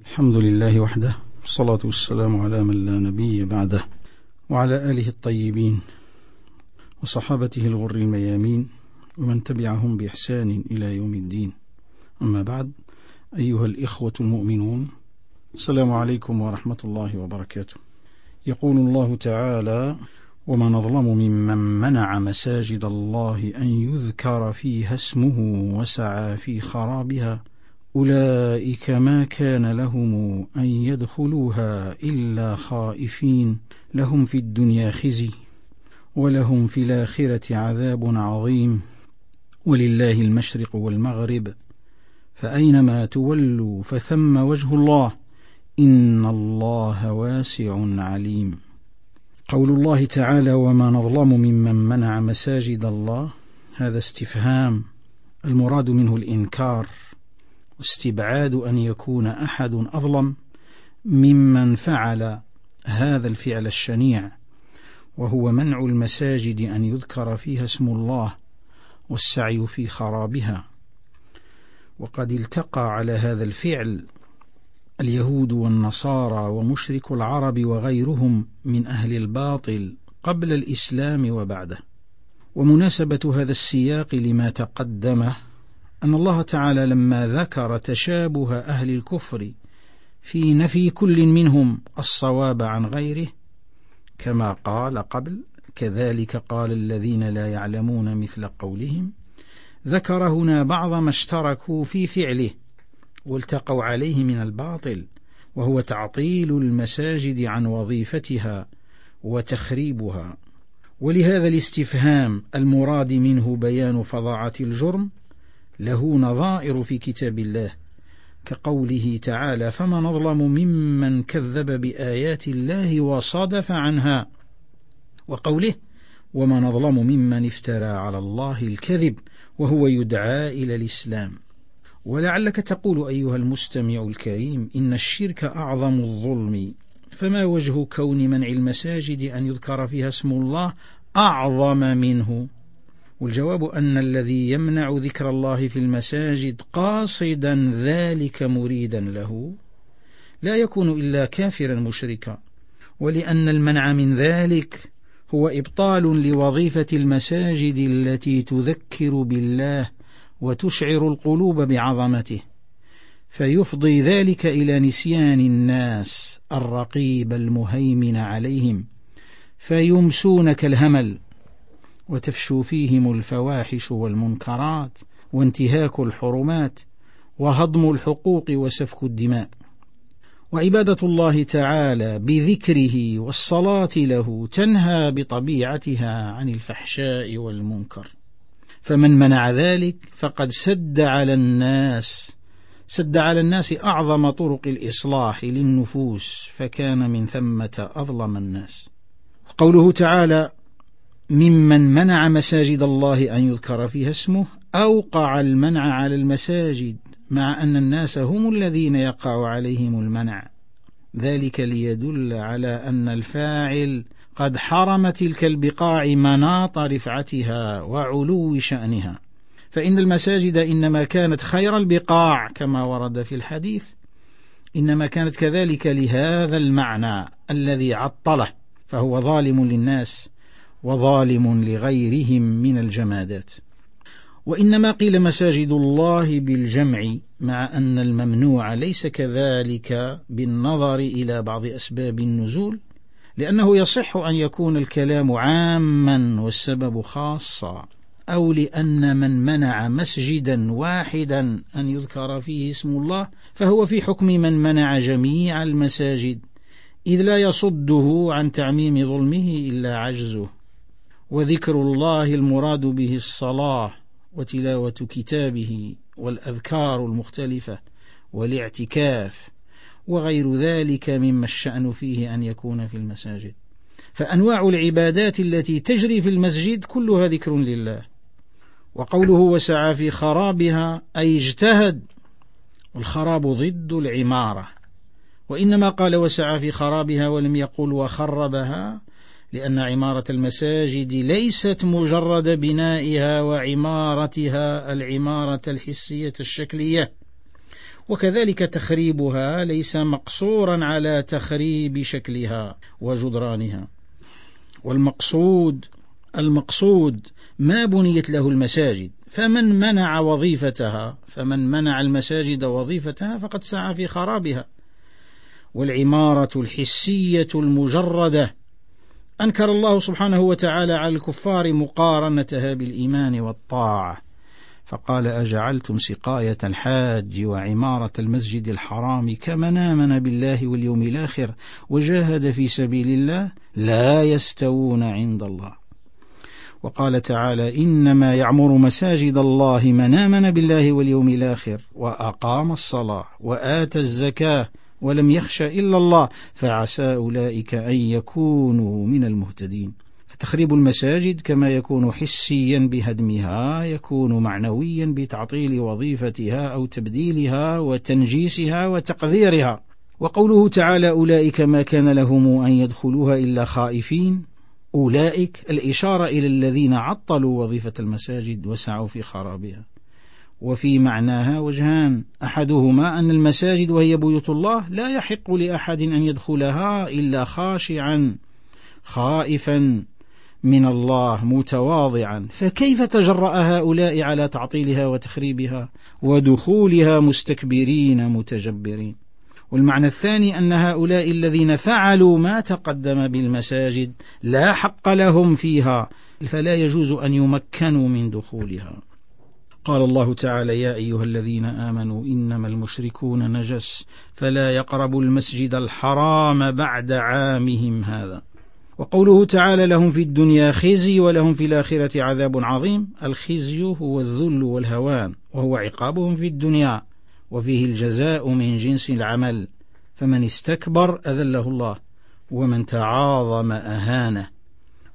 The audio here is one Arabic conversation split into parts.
الحمد لله وحده والصلاة والسلام على من لا نبي بعده وعلى آله الطيبين وصحابته الغر الميامين ومن تبعهم بإحسان إلى يوم الدين. أما بعد أيها الإخوة المؤمنون السلام عليكم ورحمة الله وبركاته. يقول الله تعالى ومن أظلم ممن منع مساجد الله أن يذكر فيها اسمه وسعى في خرابها أولئك ما كان لهم أن يدخلوها إلا خائفين. لهم في الدنيا خزي ولهم في الآخرة عذاب عظيم. ولله المشرق والمغرب فأينما تولوا فثم وجه الله. إن الله واسع عليم. قول الله تعالى وما نظلم ممن منع مساجد الله. هذا استفهام المراد منه الإنكار. واستبعاد أن يكون أحد أظلم ممن فعل هذا الفعل الشنيع وهو منع المساجد أن يذكر فيها اسم الله والسعي في خرابها. وقد التقى على هذا الفعل اليهود والنصارى ومشرك العرب وغيرهم من أهل الباطل قبل الإسلام وبعده. ومناسبة هذا السياق لما تقدمه أن الله تعالى لما ذكر تشابه أهل الكفر في نفي كل منهم الصواب عن غيره كما قال قبل كذلك قال الذين لا يعلمون مثل قولهم ذكر هنا بعض ما اشتركوا في فعله والتقوا عليه من الباطل وهو تعطيل المساجد عن وظيفتها وتخريبها. ولهذا الاستفهام المراد منه بيان فظاعة الجرم له نظائر في كتاب الله كقوله تعالى فمن أظلم ممن كذب بآيات الله وصدف عنها وقوله ومن أظلم ممن افترى على الله الكذب وهو يدعى إلى الإسلام ولعلك تقول أيها المستمع الكريم إن الشرك أعظم الظلم فما وجه كون منع المساجد أن يذكر فيها اسم الله أعظم منه؟ والجواب أن الذي يمنع ذكر الله في المساجد قاصدا ذلك مريدا له لا يكون إلا كافرا مشركا ولأن المنع من ذلك هو إبطال لوظيفة المساجد التي تذكر بالله وتشعر القلوب بعظمته فيفضي ذلك إلى نسيان الناس الرقيب المهيمن عليهم فيمسون كالهمل. وتفشو فيهم الفواحش والمنكرات وانتهاك الحرمات وهضم الحقوق وسفك الدماء. وعبادة الله تعالى بذكره والصلاة له تنهى بطبيعتها عن الفحشاء والمنكر. فمن منع ذلك فقد سد على الناس سد على الناس أعظم طرق الإصلاح للنفوس فكان من ثمة أظلم الناس. قوله تعالى ممن منع مساجد الله أن يذكر فيها اسمه أوقع المنع على المساجد مع أن الناس هم الذين يقع عليهم المنع. ذلك ليدل على أن الفاعل قد حرم تلك البقاع مناط رفعتها وعلو شأنها. فإن المساجد إنما كانت خير البقاع كما ورد في الحديث إنما كانت كذلك لهذا المعنى الذي عطله فهو ظالم للناس. وظالم لغيرهم من الجمادات. وإنما قيل مساجد الله بالجمع مع أن الممنوع ليس كذلك بالنظر إلى بعض أسباب النزول لأنه يصح أن يكون الكلام عاما والسبب خاصا أو لأن من منع مسجدا واحدا أن يذكر فيه اسم الله فهو في حكم من منع جميع المساجد إذ لا يصده عن تعميم ظلمه إلا عجزه. وذكر الله المراد به الصلاة وتلاوة كتابه والأذكار المختلفة والاعتكاف وغير ذلك مما الشأن فيه أن يكون في المساجد. فأنواع العبادات التي تجري في المسجد كلها ذكر لله. وقوله وسعى في خرابها أي اجتهد والخراب ضد العمارة. وإنما قال وسعى في خرابها ولم يقل وخربها لأن عمارة المساجد ليست مجرد بنائها وعمارتها العمارة الحسية الشكلية. وكذلك تخريبها ليس مقصورا على تخريب شكلها وجدرانها. والمقصود المقصود ما بنيت له المساجد. فمن منع وظيفتها فمن منع المساجد وظيفتها فقد سعى في خرابها. والعمارة الحسية المجردة أنكر الله سبحانه وتعالى على الكفار مقارنتها بالإيمان والطاعة. فقال أجعلتم سقاية الحاج وعمارة المسجد الحرام كمن آمن بالله واليوم الآخر وجاهد في سبيل الله لا يستوون عند الله. وقال تعالى إنما يعمر مساجد الله من آمن بالله واليوم الآخر وأقام الصلاة وآتى الزكاة ولم يخش إلا الله فعسى أولئك أن يكونوا من المهتدين. فتخريب المساجد كما يكون حسيا بهدمها يكون معنويا بتعطيل وظيفتها أو تبديلها وتنجيسها وتقذيرها. وقوله تعالى أولئك ما كان لهم أن يدخلوها إلا خائفين. أولئك الإشارة إلى الذين عطلوا وظيفة المساجد وسعوا في خرابها. وفي معناها وجهان. أحدهما أن المساجد وهي بيوت الله لا يحق لأحد أن يدخلها إلا خاشعا خائفا من الله متواضعا. فكيف تجرأ هؤلاء على تعطيلها وتخريبها؟ ودخولها مستكبرين متجبرين. والمعنى الثاني أن هؤلاء الذين فعلوا ما تقدم بالمساجد لا حق لهم فيها فلا يجوز أن يمكنوا من دخولها. قال الله تعالى يا أيها الذين آمنوا إنما المشركون نجس فلا يقربوا المسجد الحرام بعد عامهم هذا. وقوله تعالى لهم في الدنيا خزي ولهم في الآخرة عذاب عظيم. الخزي هو الذل والهوان وهو عقابهم في الدنيا وفيه الجزاء من جنس العمل. فمن استكبر أذله الله ومن تعاظم أهانه.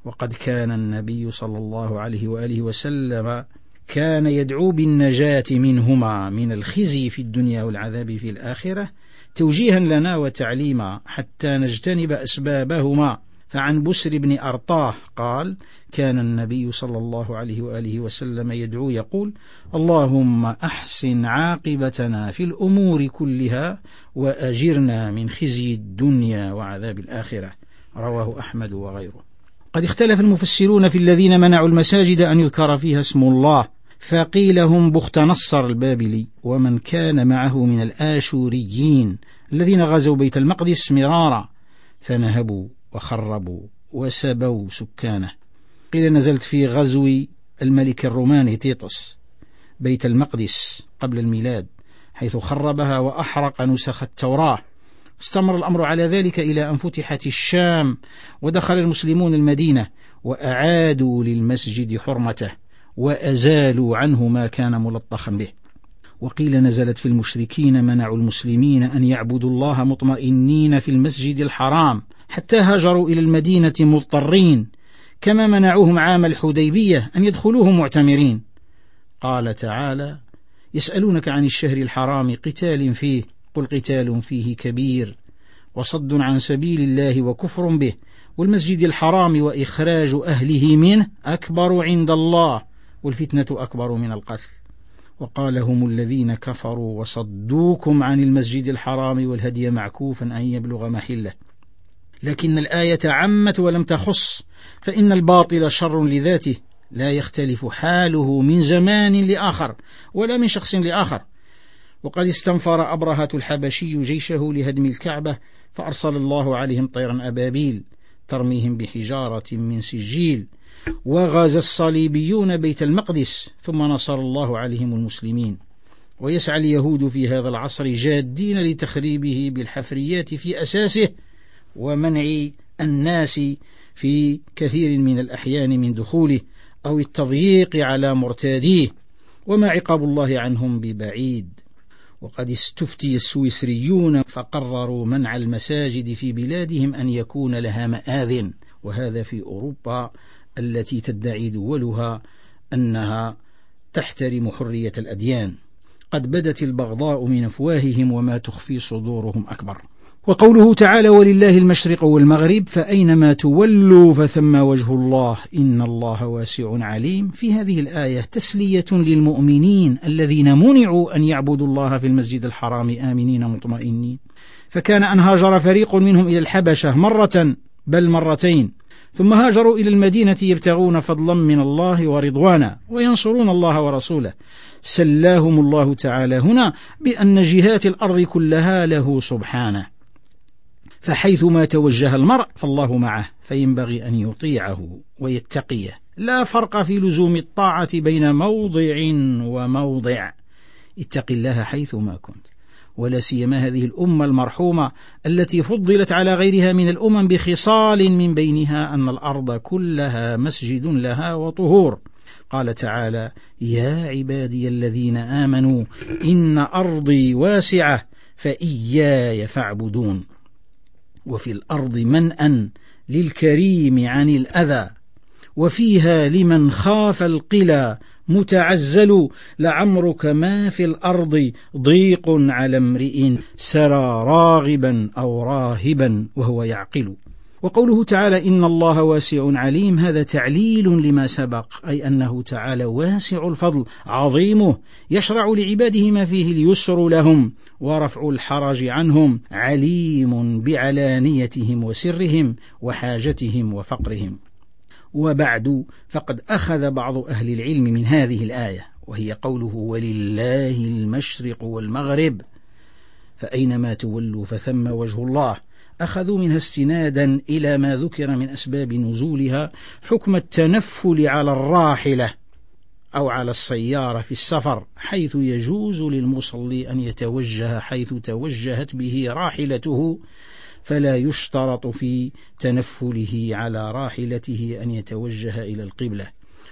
وقد كان النبي صلى الله عليه وآله وسلم كان يدعو بالنجاة منهما من الخزي في الدنيا والعذاب في الآخرة توجيها لنا وتعليما حتى نجتنب أسبابهما. فعن بسر بن أرطاه قال كان النبي صلى الله عليه وآله وسلم يدعو يقول اللهم أحسن عاقبتنا في الأمور كلها وأجرنا من خزي الدنيا وعذاب الآخرة. رواه أحمد وغيره. قد اختلف المفسرون في الذين منعوا المساجد أن يذكر فيها اسم الله. فقيل هم بخت نصر البابلي ومن كان معه من الآشوريين الذين غزوا بيت المقدس مرارا فنهبوا وخربوا وسبوا سكانه. قيل نزلت في غزو الملك الروماني تيطس بيت المقدس قبل الميلاد حيث خربها وأحرق نسخ التوراة. استمر الأمر على ذلك إلى أن فتحت الشام ودخل المسلمون المدينة وأعادوا للمسجد حرمته. وأزالوا عنه ما كان ملطخا به. وقيل نزلت في المشركين منعوا المسلمين أن يعبدوا الله مطمئنين في المسجد الحرام حتى هاجروا إلى المدينة مضطرين كما منعوهم عام الحديبية أن يدخلوه معتمرين. قال تعالى يسألونك عن الشهر الحرام قتال فيه قل قتال فيه كبير وصد عن سبيل الله وكفر به والمسجد الحرام وإخراج أهله منه أكبر عند الله. والفتنة أكبر من القتل. وقال هم الذين كفروا وصدوكم عن المسجد الحرام والهدي معكوفا أن يبلغ محله. لكن الآية عمت ولم تخص فإن الباطل شر لذاته. لا يختلف حاله من زمان لآخر ولا من شخص لآخر. وقد استنفر أبرهة الحبشي جيشه لهدم الكعبة فأرسل الله عليهم طيرا أبابيل ترميهم بحجارة من سجيل. وغزا الصليبيون بيت المقدس ثم نصر الله عليهم المسلمين. ويسعى اليهود في هذا العصر جادين لتخريبه بالحفريات في أساسه ومنع الناس في كثير من الأحيان من دخوله أو التضييق على مرتاديه وما عقاب الله عنهم ببعيد. وقد استفتي السويسريون فقرروا منع المساجد في بلادهم أن يكون لها مآذن وهذا في أوروبا التي تدعي دولها أنها تحترم حرية الأديان. قد بدت البغضاء من أفواههم وما تخفي صدورهم أكبر. وقوله تعالى ولله المشرق والمغرب فأينما تولوا فثم وجه الله. إن الله واسع عليم. في هذه الآية تسلية للمؤمنين الذين منعوا أن يعبدوا الله في المسجد الحرام. آمنين مطمئنين. فكان أن هاجر فريق منهم إلى الحبشة مرة بل مرتين. ثم هاجروا إلى المدينة يبتغون فضلا من الله ورضوانا وينصرون الله ورسوله. سلاهم الله تعالى هنا بأن جهات الأرض كلها له سبحانه. فحيثما توجه المرء فالله معه فينبغي أن يطيعه ويتقيه. لا فرق في لزوم الطاعة بين موضع وموضع. اتق الله حيثما كنت. ولا سيما هذه الأمة المرحومة التي فضلت على غيرها من الأمم بخصال من بينها أن الأرض كلها مسجد لها وطهور. قال تعالى يا عبادي الذين آمنوا إن أرضي واسعة فإياي فاعبدون. وفي الأرض منأ للكريم عن الأذى وفيها لمن خاف القلى متعزل لعمرك ما في الأرض ضيق على امرئ سرى راغبا أو راهبا وهو يعقل. وقوله تعالى إن الله واسع عليم. هذا تعليل لما سبق أي أنه تعالى واسع الفضل عظيمه يشرع لعباده ما فيه اليسر لهم ورفع الحرج عنهم عليم بعلانيتهم وسرهم وحاجتهم وفقرهم. وبعد فقد أخذ بعض أهل العلم من هذه الآية وهي قوله ولله المشرق والمغرب فأينما تولوا فثم وجه الله. أخذوا منها استنادا إلى ما ذكر من أسباب نزولها حكم التنفل على الراحلة أو على السيارة في السفر حيث يجوز للمصلي أن يتوجه حيث توجهت به راحلته. فلا يشترط في تنفله على راحلته أن يتوجه إلى القبلة.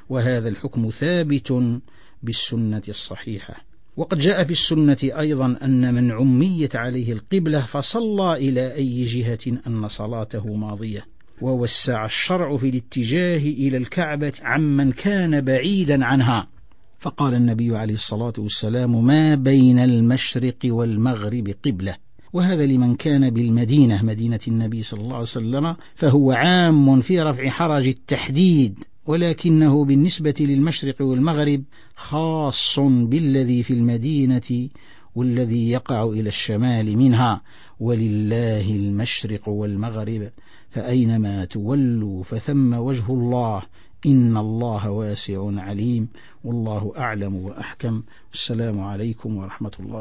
وهذا الحكم ثابت بالسنة الصحيحة. وقد جاء في السنة أيضا أن من عميت عليه القبلة فصلى إلى أي جهة أن صلاته ماضية. ووسع الشرع في الاتجاه إلى الكعبة عمن كان بعيدا عنها. فقال النبي عليه الصلاة والسلام ما بين المشرق والمغرب قبلة. وهذا لمن كان بالمدينة مدينة النبي صلى الله عليه وسلم فهو عام في رفع حرج التحديد ولكنه بالنسبة للمشرق والمغرب خاص بالذي في المدينة والذي يقع إلى الشمال منها ولله المشرق والمغرب فأينما تولوا فثم وجه الله إن الله واسع عليم والله أعلم وأحكم السلام عليكم ورحمة الله